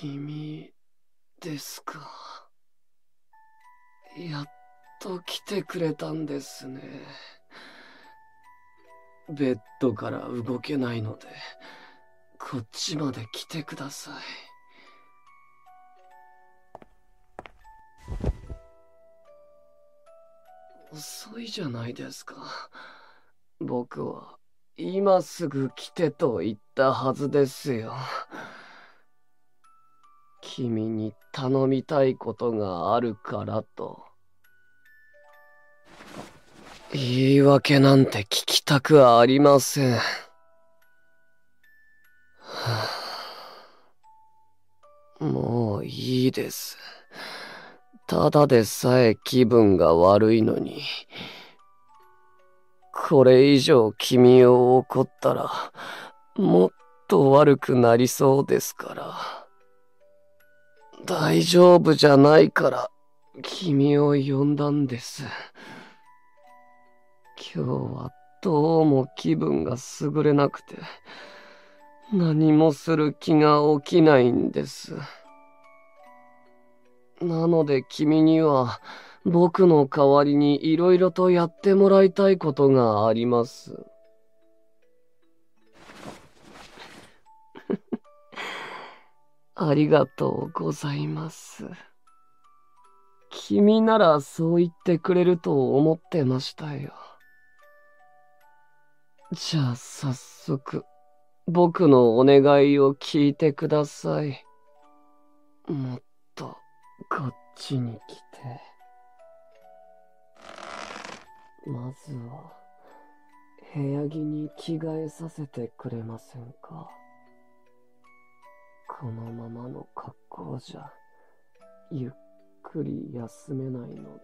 君ですか。やっと来てくれたんですね。ベッドから動けないので、こっちまで来てください。遅いじゃないですか。僕は今すぐ来てと言ったはずですよ。君に頼みたいことがあるからと。言い訳なんて聞きたくありません。はあ、もういいです。ただでさえ気分が悪いのに。これ以上君を怒ったら、もっと悪くなりそうですから。大丈夫じゃないから、君を呼んだんです。今日はどうも気分が優れなくて、何もする気が起きないんです。なので君には、僕の代わりに色々とやってもらいたいことがあります。ありがとうございます。君ならそう言ってくれると思ってましたよ。じゃあ早速、僕のお願いを聞いてください。もっと、こっちに来て。まずは、部屋着に着替えさせてくれませんか？このままの格好じゃ、ゆっくり休めないので。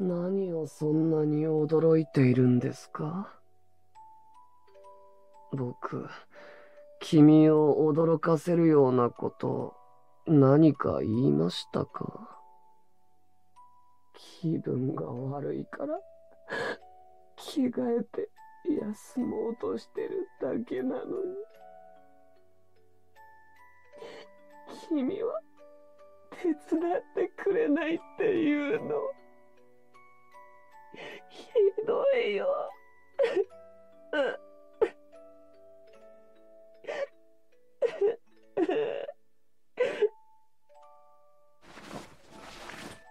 何をそんなに驚いているんですか？僕、君を驚かせるようなこと何か言いましたか？気分が悪いから、着替えて休もうとしてるだけなのに。君は手伝ってくれないって言うの。ひどいよ。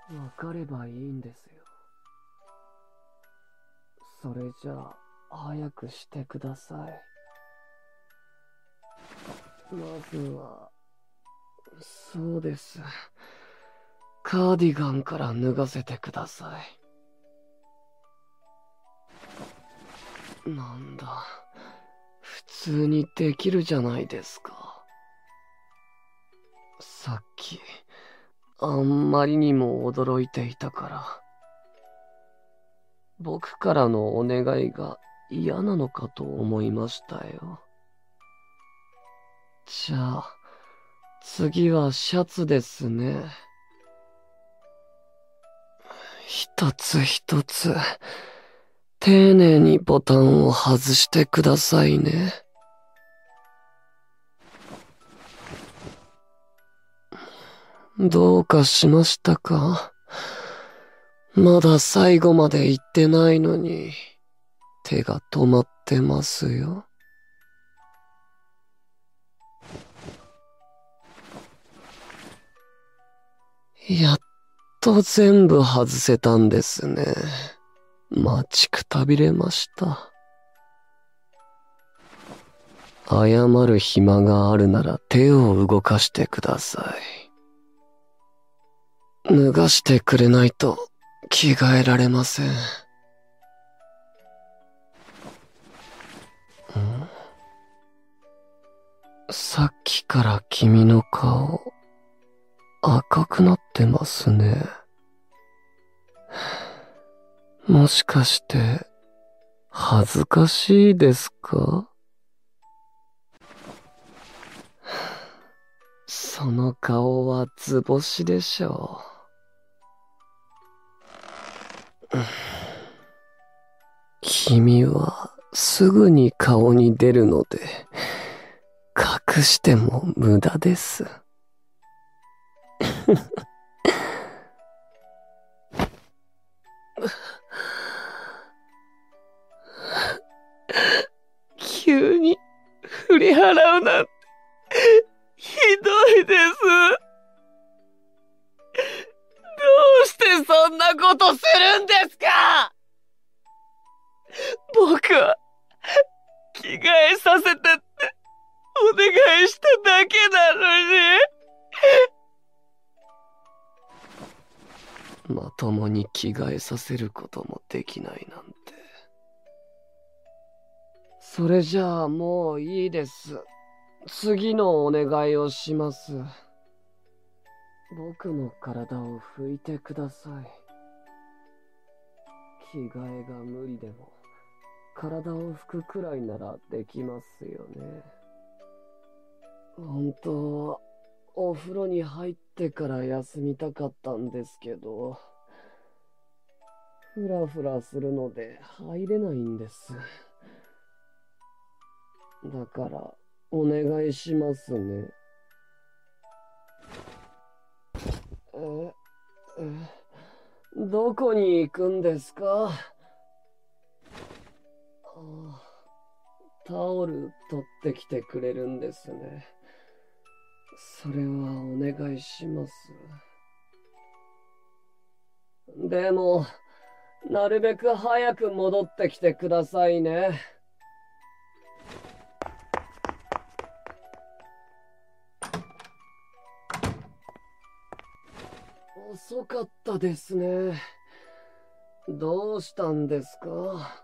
わかればいいんですよ。それじゃあ、早くしてください。まずは、そうです。カーディガンから脱がせてください。なんだ。普通にできるじゃないですか。さっき、あんまりにも驚いていたから。僕からのお願いが嫌なのかと思いましたよ。じゃあ、次はシャツですね。一つ一つ、丁寧にボタンを外してくださいね。どうかしましたか？まだ最後まで行ってないのに、手が止まってますよ。やっと全部外せたんですね。待ちくたびれました。謝る暇があるなら手を動かしてください。脱がしてくれないと着替えられません。から君の顔、赤くなってますね。もしかして、恥ずかしいですか？その顔は図星でしょう。君はすぐに顔に出るので、隠しても無駄です。急に振り払うなんて、ひどいです。どうしてそんなことするんですか？僕は、着替えさせて、お願いしただけなのに。まともに着替えさせることもできないなんて。それじゃあもういいです。次のお願いをします。僕の体を拭いてください。着替えが無理でも、体を拭くくらいならできますよね。本当、お風呂に入ってから休みたかったんですけど、ふらふらするので入れないんです。だから、お願いしますね。え、え、どこに行くんですか？あタオル取ってきてくれるんですね。それはお願いします。でも、なるべく早く戻ってきてくださいね。遅かったですね。どうしたんですか？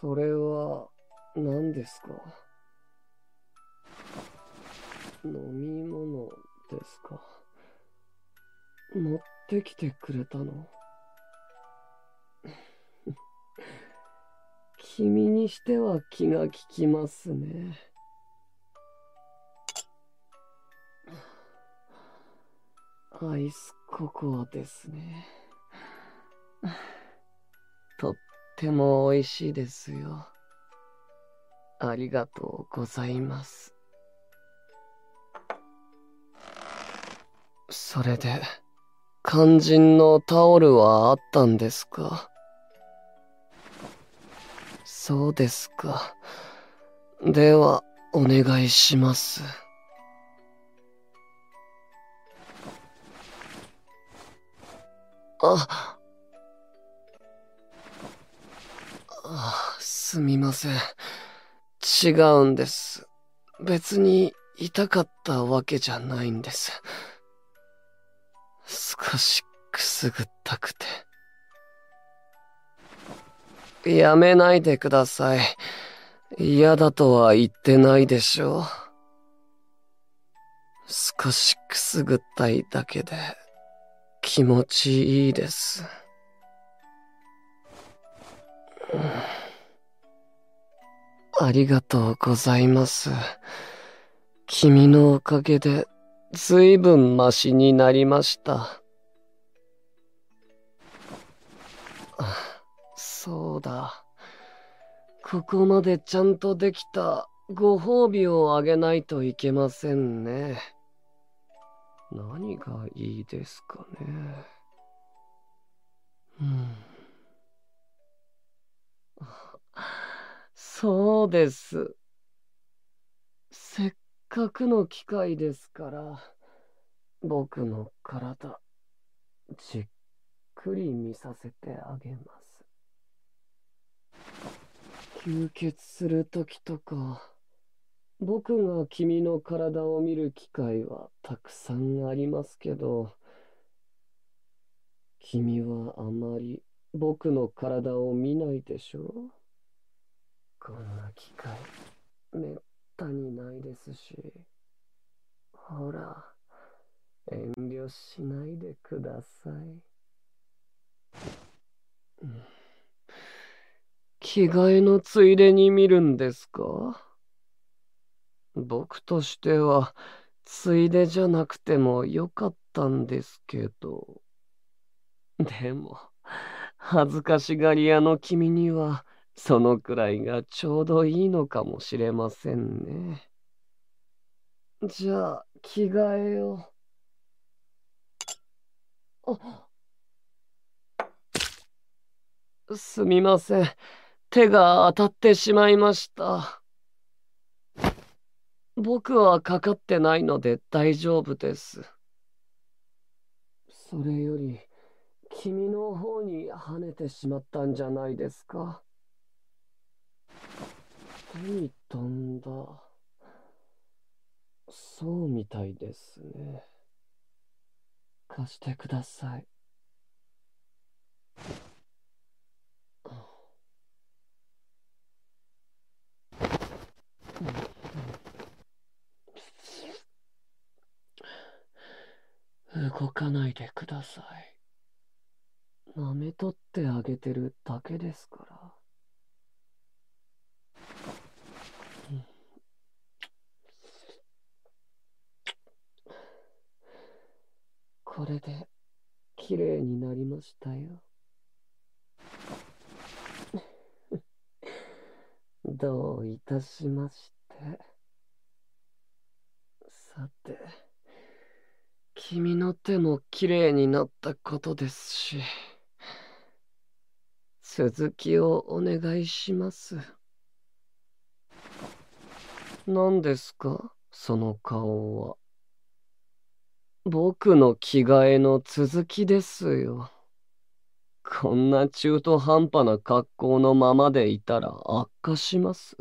それは何ですか？飲み物ですか？持ってきてくれたの？君にしては気が利きますね。アイスココアですね。とっても美味しいですよ。ありがとうございます。それで、肝心のタオルはあったんですか？そうですか。では、お願いします。あ、あ、すみません。違うんです。別に痛かったわけじゃないんです。少しくすぐったくて。やめないでください。嫌だとは言ってないでしょう。少しくすぐったいだけで気持ちいいです。ありがとうございます。君のおかげでずいぶんマシになりました。そうだ。ここまでちゃんとできたご褒美をあげないといけませんね。何がいいですかね。うん。そうです。せっかくの機会ですから、僕の体、じっくり見させてあげます。吸血するときとか、僕が君の体を見る機会はたくさんありますけど、君はあまり僕の体を見ないでしょう？こんな機会、めったにないですし。ほら、遠慮しないでください。着替えのついでに見るんですか？僕としては、ついでじゃなくてもよかったんですけど。でも、恥ずかしがり屋の君にはそのくらいがちょうどいいのかもしれませんね。じゃあ、着替えよう。あすみません。手が当たってしまいました。僕はかかってないので大丈夫です。それより、君の方に跳ねてしまったんじゃないですか。手に飛んだ。そうみたいですね。貸してください。動かないでください。舐めとってあげてるだけですから。これで綺麗になりましたよ。どういたしまして。さて、君の手も綺麗になったことですし、続きをお願いします。何ですか？その顔は。僕の着替えの続きですよ。こんな中途半端な格好のままでいたら悪化します。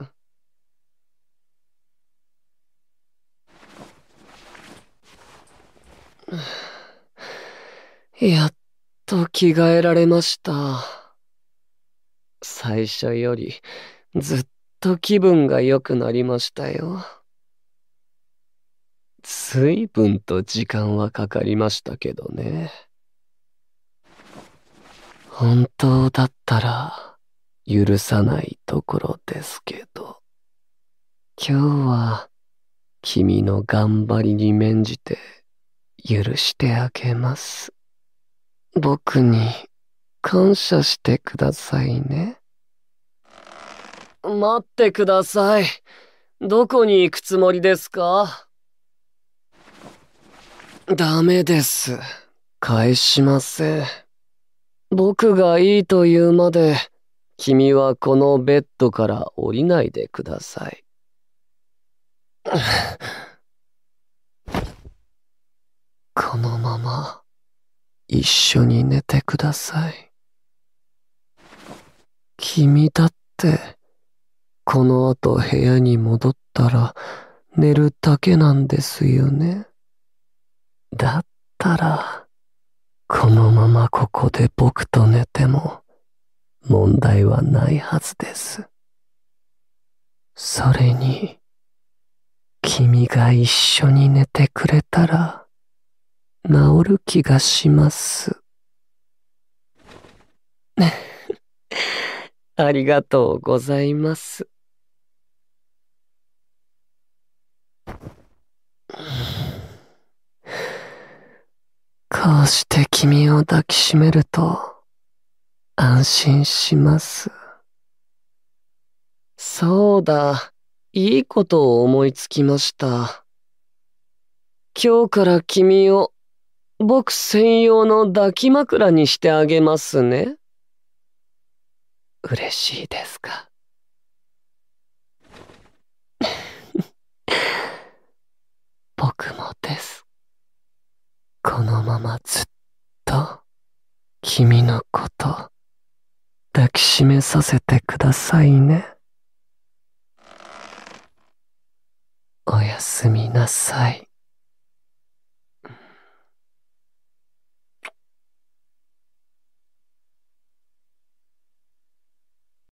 やっと着替えられました。最初よりずっと気分が良くなりましたよ。随分と時間はかかりましたけどね。本当だったら許さないところですけど。今日は君の頑張りに免じて許してあげます。僕に感謝してくださいね。待ってください。どこに行くつもりですか？ダメです。返しません。僕がいいと言うまで、君はこのベッドから降りないでください。このまま、一緒に寝てください。君だって、この後部屋に戻ったら寝るだけなんですよね。たら、このままここで僕と寝ても問題はないはずです。それに、君が一緒に寝てくれたら治る気がします。ありがとうございます。こうして君を抱きしめると安心します。そうだ、いいことを思いつきました。今日から君を僕専用の抱き枕にしてあげますね。嬉しいですか僕もです。このままずっと君のこと抱きしめさせてくださいね。おやすみなさい。